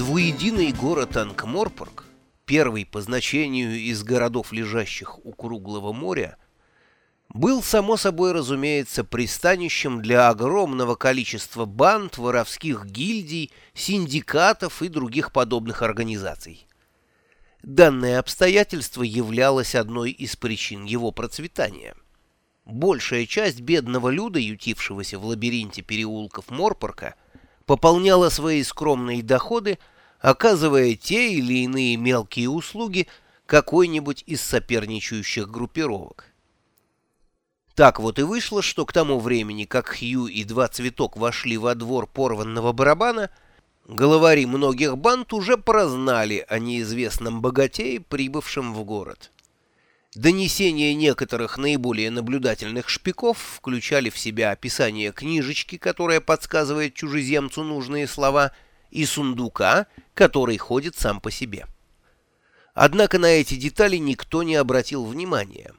Двуединый город Анкморпорг, первый по значению из городов, лежащих у круглого моря, был, само собой разумеется, пристанищем для огромного количества банд, воровских гильдий, синдикатов и других подобных организаций. Данное обстоятельство являлось одной из причин его процветания. Большая часть бедного люда, ютившегося в лабиринте переулков Морпорка, пополняла свои скромные доходы, оказывая те или иные мелкие услуги какой-нибудь из соперничающих группировок. Так вот и вышло, что к тому времени, как Хью и два цветок вошли во двор порванного барабана, головари многих банд уже прознали о неизвестном богатее, прибывшем в город. Донесения некоторых наиболее наблюдательных шпиков включали в себя описание книжечки, которая подсказывает чужеземцу нужные слова, и сундука, который ходит сам по себе. Однако на эти детали никто не обратил внимания.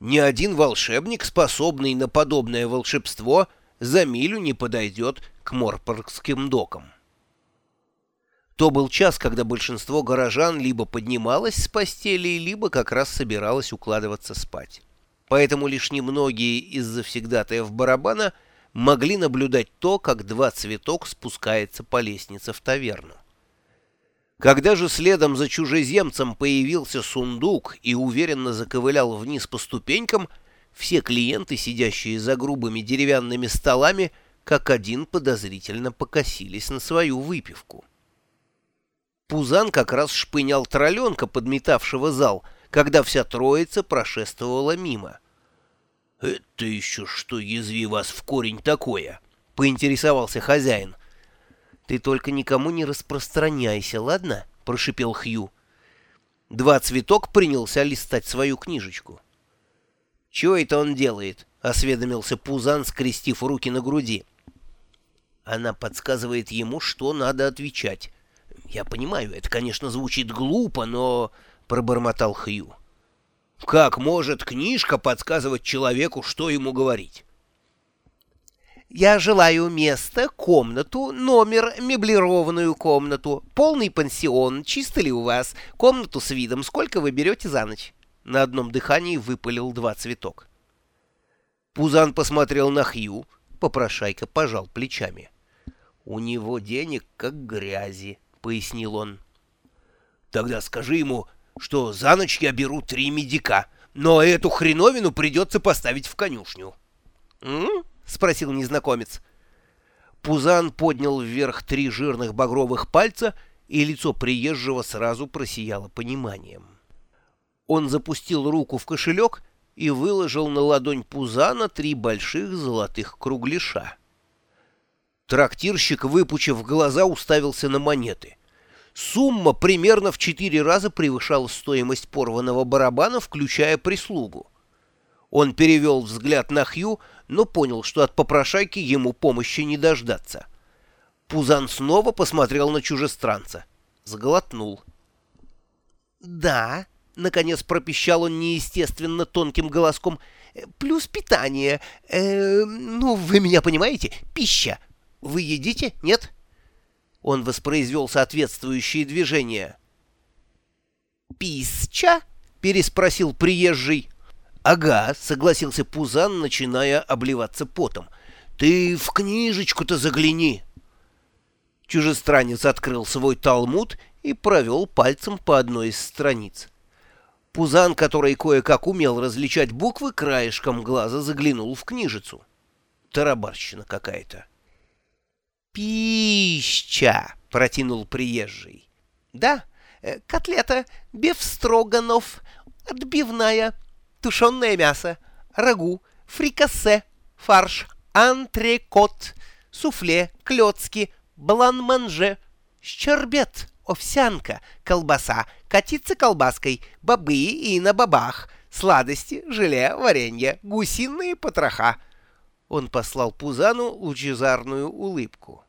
Ни один волшебник, способный на подобное волшебство, за милю не подойдет к Морпоргским докам. То был час, когда большинство горожан либо поднималось с постели, либо как раз собиралось укладываться спать. Поэтому лишь немногие из завсегдатаев барабана могли наблюдать то, как два цветок спускается по лестнице в таверну. Когда же следом за чужеземцем появился сундук и уверенно заковылял вниз по ступенькам, все клиенты, сидящие за грубыми деревянными столами, как один подозрительно покосились на свою выпивку. Пузан как раз шпынял тролленка, подметавшего зал, когда вся троица прошествовала мимо. — Это еще что, язви вас в корень такое? — поинтересовался хозяин. — Ты только никому не распространяйся, ладно? — прошипел Хью. Два цветок принялся листать свою книжечку. — Чего это он делает? — осведомился Пузан, скрестив руки на груди. Она подсказывает ему, что надо отвечать. «Я понимаю, это, конечно, звучит глупо, но...» — пробормотал Хью. «Как может книжка подсказывать человеку, что ему говорить?» «Я желаю место, комнату, номер, меблированную комнату, полный пансион, чисто ли у вас, комнату с видом, сколько вы берете за ночь?» На одном дыхании выпалил два цветок. Пузан посмотрел на Хью, попрошайка пожал плечами. «У него денег как грязи» пояснил он. «Тогда скажи ему, что за ночь я беру три медика, но эту хреновину придется поставить в конюшню». «М?», спросил незнакомец. Пузан поднял вверх три жирных багровых пальца, и лицо приезжего сразу просияло пониманием. Он запустил руку в кошелек и выложил на ладонь Пузана три больших золотых кругляша. Трактирщик, выпучив глаза, уставился на монеты. Сумма примерно в четыре раза превышала стоимость порванного барабана, включая прислугу. Он перевел взгляд на Хью, но понял, что от попрошайки ему помощи не дождаться. Пузан снова посмотрел на чужестранца. Сглотнул. «Да», — наконец пропищал он неестественно тонким голоском, — «плюс питание. Э, ну, вы меня понимаете? Пища. Вы едите? Нет?» Он воспроизвел соответствующие движения. «Писча?» — переспросил приезжий. «Ага», — согласился Пузан, начиная обливаться потом. «Ты в книжечку-то загляни». Чужестранец открыл свой талмуд и провел пальцем по одной из страниц. Пузан, который кое-как умел различать буквы, краешком глаза заглянул в книжицу. Тарабарщина какая-то. «Пища!» — протянул приезжий. «Да, э, котлета, бефстроганов, отбивная, тушеное мясо, рагу, фрикасе, фарш, антрекот, суфле, клёцки, блан-манже, щербет, овсянка, колбаса, катиться колбаской, бобы и на бобах, сладости, желе, варенье, гусиные потроха». Он послал Пузану лучезарную улыбку.